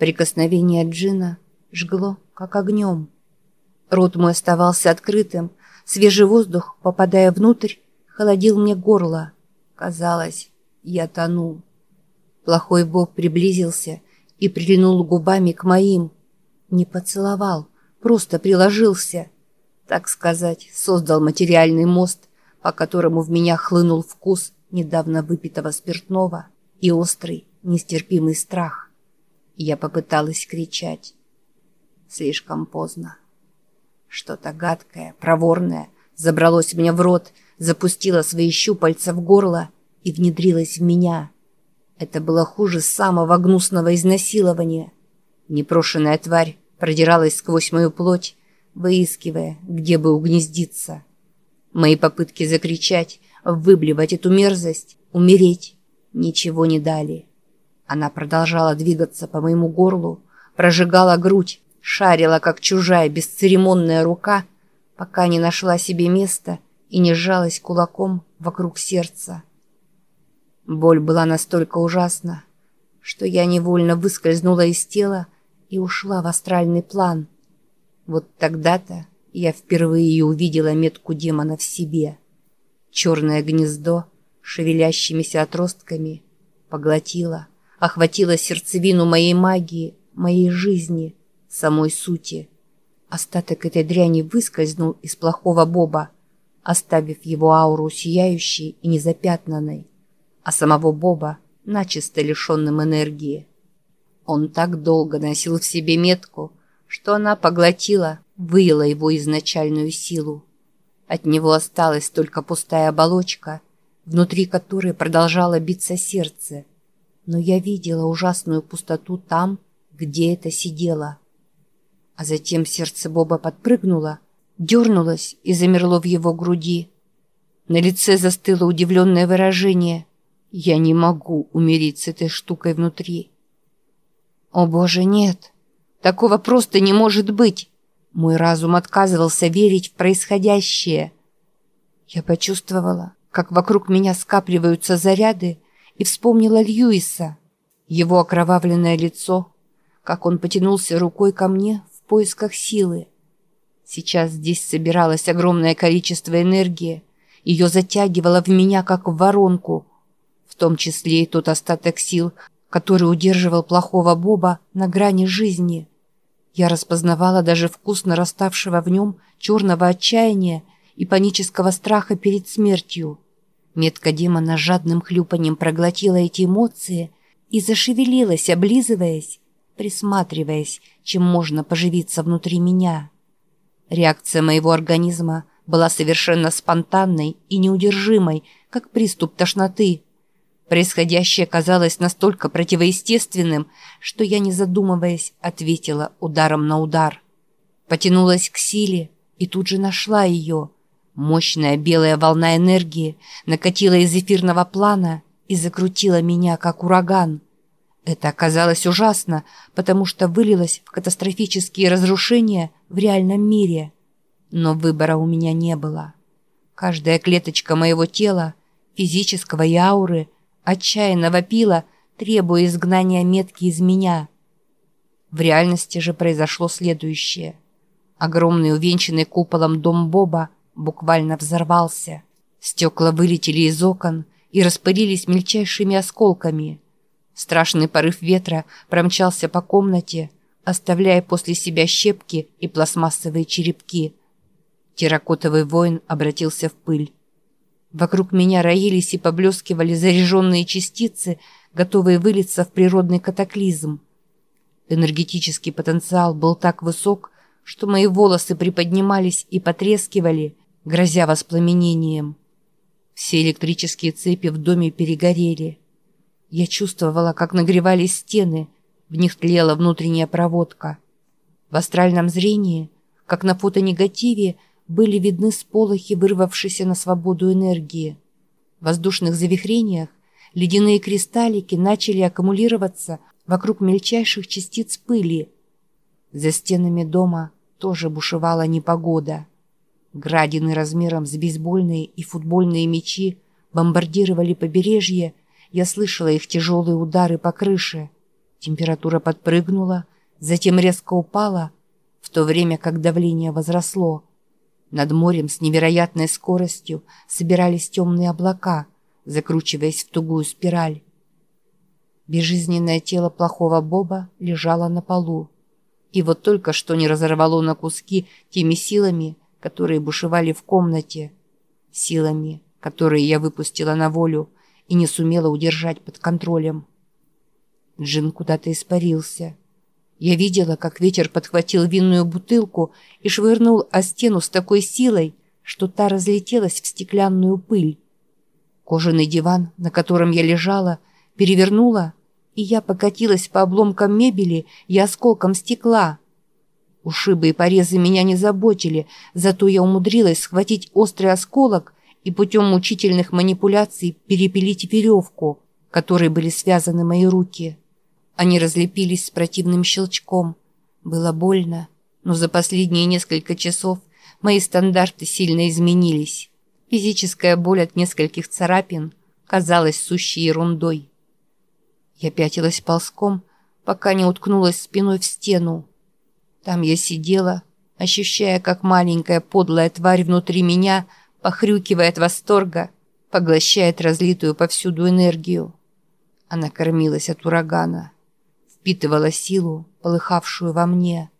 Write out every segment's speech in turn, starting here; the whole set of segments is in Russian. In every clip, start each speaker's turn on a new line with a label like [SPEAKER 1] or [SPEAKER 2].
[SPEAKER 1] Прикосновение Джина жгло, как огнем. Рот мой оставался открытым, свежий воздух, попадая внутрь, холодил мне горло. Казалось, я тону. Плохой Бог приблизился и прилинул губами к моим. Не поцеловал, просто приложился. Так сказать, создал материальный мост, по которому в меня хлынул вкус недавно выпитого спиртного и острый, нестерпимый страх. Я попыталась кричать. Слишком поздно. Что-то гадкое, проворное забралось мне в рот, запустило свои щупальца в горло и внедрилось в меня. Это было хуже самого гнусного изнасилования. Непрошенная тварь продиралась сквозь мою плоть, выискивая, где бы угнездиться. Мои попытки закричать, выблевать эту мерзость, умереть, ничего не дали. Она продолжала двигаться по моему горлу, прожигала грудь, шарила, как чужая бесцеремонная рука, пока не нашла себе места и не сжалась кулаком вокруг сердца. Боль была настолько ужасна, что я невольно выскользнула из тела и ушла в астральный план. Вот тогда-то я впервые увидела метку демона в себе. Черное гнездо, шевелящимися отростками, поглотило охватила сердцевину моей магии, моей жизни, самой сути. Остаток этой дряни выскользнул из плохого Боба, оставив его ауру сияющей и незапятнанной, а самого Боба начисто лишенным энергии. Он так долго носил в себе метку, что она поглотила, выела его изначальную силу. От него осталась только пустая оболочка, внутри которой продолжало биться сердце, но я видела ужасную пустоту там, где это сидело. А затем сердце Боба подпрыгнуло, дернулось и замерло в его груди. На лице застыло удивленное выражение. «Я не могу умереть с этой штукой внутри». «О боже, нет! Такого просто не может быть!» Мой разум отказывался верить в происходящее. Я почувствовала, как вокруг меня скапливаются заряды, и вспомнила Льюиса, его окровавленное лицо, как он потянулся рукой ко мне в поисках силы. Сейчас здесь собиралось огромное количество энергии, ее затягивало в меня, как в воронку, в том числе и тот остаток сил, который удерживал плохого Боба на грани жизни. Я распознавала даже вкус нараставшего в нем черного отчаяния и панического страха перед смертью. Метка демона жадным хлюпанием проглотила эти эмоции и зашевелилась, облизываясь, присматриваясь, чем можно поживиться внутри меня. Реакция моего организма была совершенно спонтанной и неудержимой, как приступ тошноты. Происходящее казалось настолько противоестественным, что я, не задумываясь, ответила ударом на удар. Потянулась к силе и тут же нашла ее — Мощная белая волна энергии накатила из эфирного плана и закрутила меня, как ураган. Это оказалось ужасно, потому что вылилось в катастрофические разрушения в реальном мире. Но выбора у меня не было. Каждая клеточка моего тела, физического и ауры, отчаянно вопила, требуя изгнания метки из меня. В реальности же произошло следующее. Огромный увенчанный куполом дом Боба – буквально взорвался. Стекла вылетели из окон и распылились мельчайшими осколками. Страшный порыв ветра промчался по комнате, оставляя после себя щепки и пластмассовые черепки. Терракотовый воин обратился в пыль. Вокруг меня роились и поблескивали заряженные частицы, готовые вылиться в природный катаклизм. Энергетический потенциал был так высок, что мои волосы приподнимались и потрескивали, грозя воспламенением. Все электрические цепи в доме перегорели. Я чувствовала, как нагревались стены, в них тлела внутренняя проводка. В астральном зрении, как на фотонегативе, были видны сполохи, вырвавшиеся на свободу энергии. В воздушных завихрениях ледяные кристаллики начали аккумулироваться вокруг мельчайших частиц пыли. За стенами дома тоже бушевала непогода. Градины размером с бейсбольные и футбольные мячи бомбардировали побережье, я слышала их тяжелые удары по крыше. Температура подпрыгнула, затем резко упала, в то время как давление возросло. Над морем с невероятной скоростью собирались темные облака, закручиваясь в тугую спираль. Безжизненное тело плохого Боба лежало на полу. И вот только что не разорвало на куски теми силами, которые бушевали в комнате, силами, которые я выпустила на волю и не сумела удержать под контролем. Джин куда-то испарился. Я видела, как ветер подхватил винную бутылку и швырнул о стену с такой силой, что та разлетелась в стеклянную пыль. Кожаный диван, на котором я лежала, перевернула, и я покатилась по обломкам мебели и осколкам стекла. Ушибы и порезы меня не заботили, зато я умудрилась схватить острый осколок и путем мучительных манипуляций перепилить веревку, которой были связаны мои руки. Они разлепились с противным щелчком. Было больно, но за последние несколько часов мои стандарты сильно изменились. Физическая боль от нескольких царапин казалась сущей ерундой. Я пятилась ползком, пока не уткнулась спиной в стену. Там я сидела, ощущая, как маленькая подлая тварь внутри меня, похрюкивая от восторга, поглощает разлитую повсюду энергию. Она кормилась от урагана впитывала силу, полыхавшую во мне.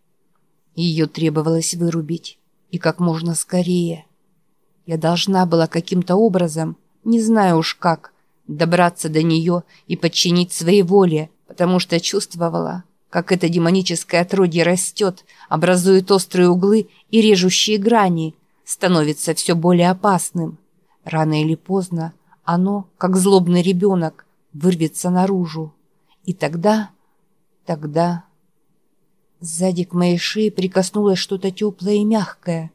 [SPEAKER 1] Ее требовалось вырубить, и как можно скорее. Я должна была каким-то образом, не знаю уж как, добраться до нее и подчинить своей воле, потому что чувствовала, как это демоническое отродье растет, образует острые углы и режущие грани, становится все более опасным. Рано или поздно оно, как злобный ребенок, вырвется наружу. И тогда Тогда сзади к моей шее прикоснулось что-то теплое и мягкое.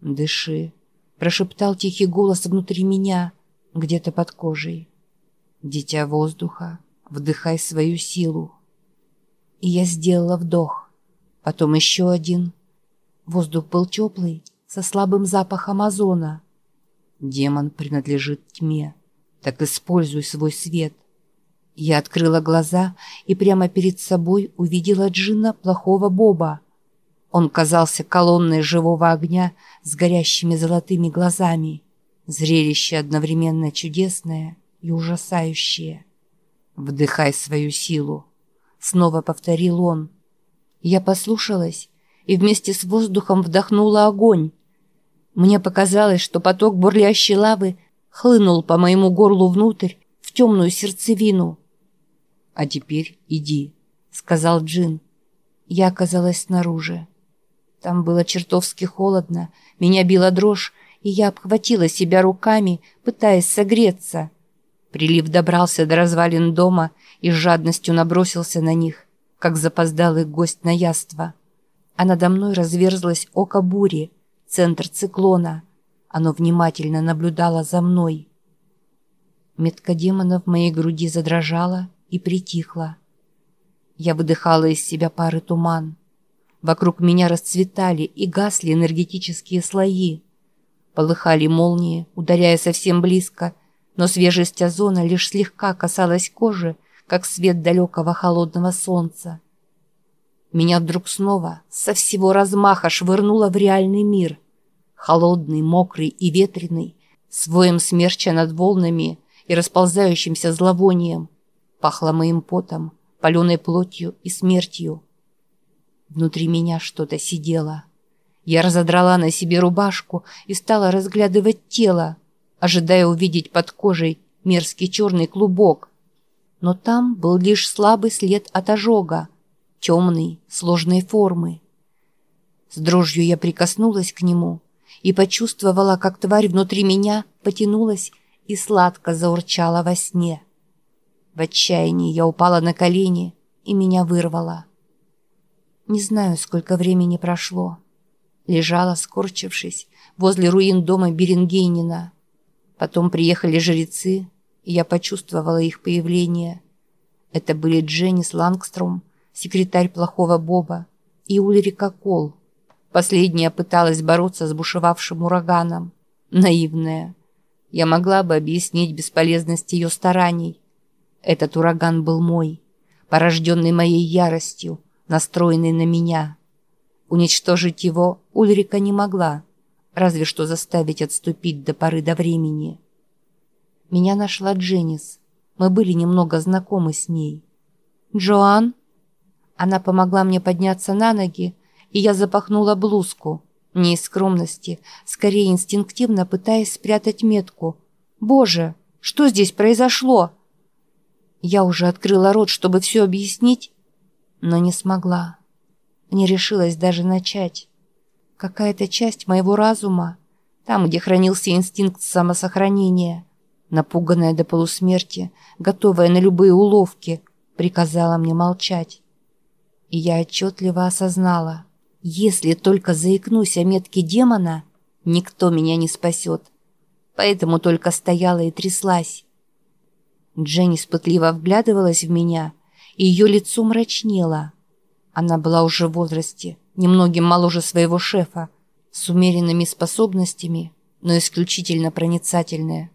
[SPEAKER 1] «Дыши», — прошептал тихий голос внутри меня, где-то под кожей. «Дитя воздуха, вдыхай свою силу». И я сделала вдох, потом еще один. Воздух был теплый, со слабым запахом озона. Демон принадлежит тьме, так используй свой свет — я открыла глаза и прямо перед собой увидела Джина плохого Боба. Он казался колонной живого огня с горящими золотыми глазами. Зрелище одновременно чудесное и ужасающее. «Вдыхай свою силу», — снова повторил он. Я послушалась и вместе с воздухом вдохнула огонь. Мне показалось, что поток бурлящей лавы хлынул по моему горлу внутрь, в темную сердцевину. «А теперь иди», — сказал Джин. Я оказалась снаружи. Там было чертовски холодно, меня била дрожь, и я обхватила себя руками, пытаясь согреться. Прилив добрался до развалин дома и с жадностью набросился на них, как запоздалый гость на яство. А надо мной разверзлось око бури, центр циклона. Оно внимательно наблюдало за мной. Метка демона в моей груди задрожала, и притихла. Я выдыхала из себя пары туман. Вокруг меня расцветали и гасли энергетические слои. Полыхали молнии, ударяя совсем близко, но свежесть озона лишь слегка касалась кожи, как свет далекого холодного солнца. Меня вдруг снова со всего размаха швырнуло в реальный мир. Холодный, мокрый и ветреный, с воем смерча над волнами и расползающимся зловонием — Пахло моим потом, паленой плотью и смертью. Внутри меня что-то сидело. Я разодрала на себе рубашку и стала разглядывать тело, ожидая увидеть под кожей мерзкий черный клубок. Но там был лишь слабый след от ожога, темный, сложной формы. С дрожью я прикоснулась к нему и почувствовала, как тварь внутри меня потянулась и сладко заурчала во сне. В отчаянии я упала на колени, и меня вырвало. Не знаю, сколько времени прошло. Лежала, скорчившись, возле руин дома Беренгейнина. Потом приехали жрецы, и я почувствовала их появление. Это были Дженнис Лангстром, секретарь плохого Боба, и Ульрика Кол. Последняя пыталась бороться с бушевавшим ураганом. Наивная. Я могла бы объяснить бесполезность ее стараний, этот ураган был мой. порожденный моей яростью, настроенный на меня. Уничтожить его Ульрика не могла, разве что заставить отступить до поры до времени. Меня нашла Дженнис. Мы были немного знакомы с ней. «Джоан?» Она помогла мне подняться на ноги, и я запахнула блузку, не из скромности, скорее инстинктивно пытаясь спрятать метку. «Боже, что здесь произошло?» Я уже открыла рот, чтобы все объяснить, но не смогла. Не решилась даже начать. Какая-то часть моего разума, там, где хранился инстинкт самосохранения, напуганная до полусмерти, готовая на любые уловки, приказала мне молчать. И я отчетливо осознала, если только заикнусь о метке демона, никто меня не спасет. Поэтому только стояла и тряслась. Дженни спытливо вглядывалась в меня, и ее лицо мрачнело. Она была уже в возрасте, немногим моложе своего шефа, с умеренными способностями, но исключительно проницательная.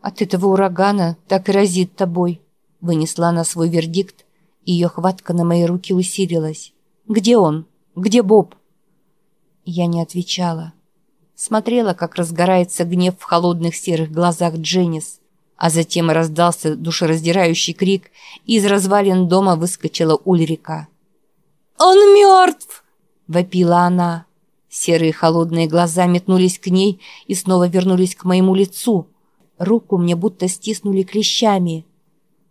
[SPEAKER 1] «От этого урагана так и разит тобой», — вынесла она свой вердикт, и ее хватка на моей руке усилилась. «Где он? Где Боб?» Я не отвечала. Смотрела, как разгорается гнев в холодных серых глазах Дженнис, а затем раздался душераздирающий крик, и из развалин дома выскочила Ульрика. «Он мертв!» — вопила она. Серые холодные глаза метнулись к ней и снова вернулись к моему лицу. Руку мне будто стиснули клещами.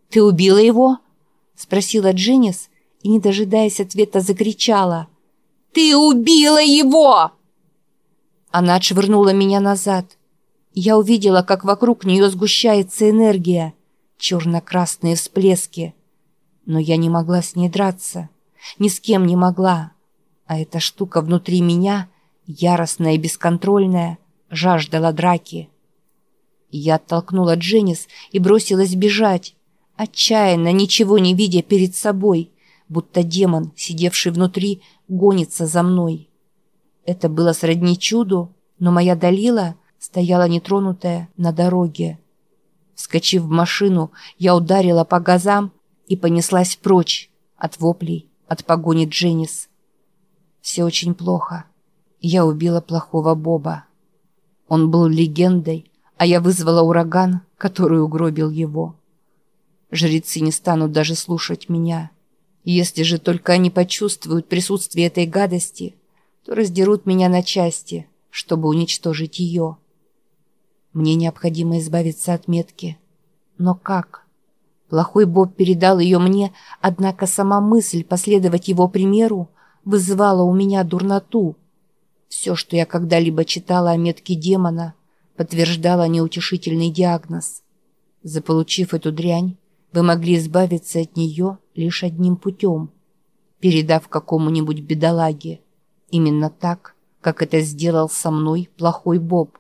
[SPEAKER 1] «Ты убила его?» — спросила Дженнис и, не дожидаясь ответа, закричала. «Ты убила его!» Она отшвырнула меня назад. Я увидела, как вокруг нее сгущается энергия, черно-красные всплески. Но я не могла с ней драться, ни с кем не могла. А эта штука внутри меня, яростная и бесконтрольная, жаждала драки. Я оттолкнула Дженнис и бросилась бежать, отчаянно, ничего не видя перед собой, будто демон, сидевший внутри, гонится за мной. Это было сродни чуду, но моя Далила — стояла нетронутая на дороге. Вскочив в машину, я ударила по газам и понеслась прочь от воплей, от погони Дженнис. Все очень плохо. Я убила плохого Боба. Он был легендой, а я вызвала ураган, который угробил его. Жрецы не станут даже слушать меня. Если же только они почувствуют присутствие этой гадости, то раздерут меня на части, чтобы уничтожить ее. Мне необходимо избавиться от метки. Но как? Плохой Боб передал ее мне, однако сама мысль последовать его примеру вызывала у меня дурноту. Все, что я когда-либо читала о метке демона, подтверждало неутешительный диагноз. Заполучив эту дрянь, вы могли избавиться от нее лишь одним путем, передав какому-нибудь бедолаге. Именно так, как это сделал со мной плохой Боб.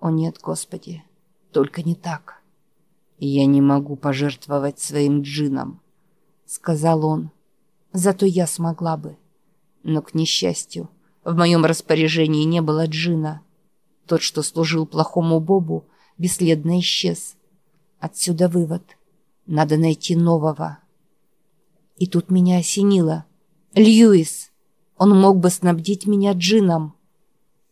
[SPEAKER 1] О нет, Господи, только не так. Я не могу пожертвовать своим джином, сказал он. Зато я смогла бы. Но, к несчастью, в моем распоряжении не было джина. Тот, что служил плохому Бобу, бесследно исчез. Отсюда вывод. Надо найти нового. И тут меня осенило. Льюис! Он мог бы снабдить меня джином.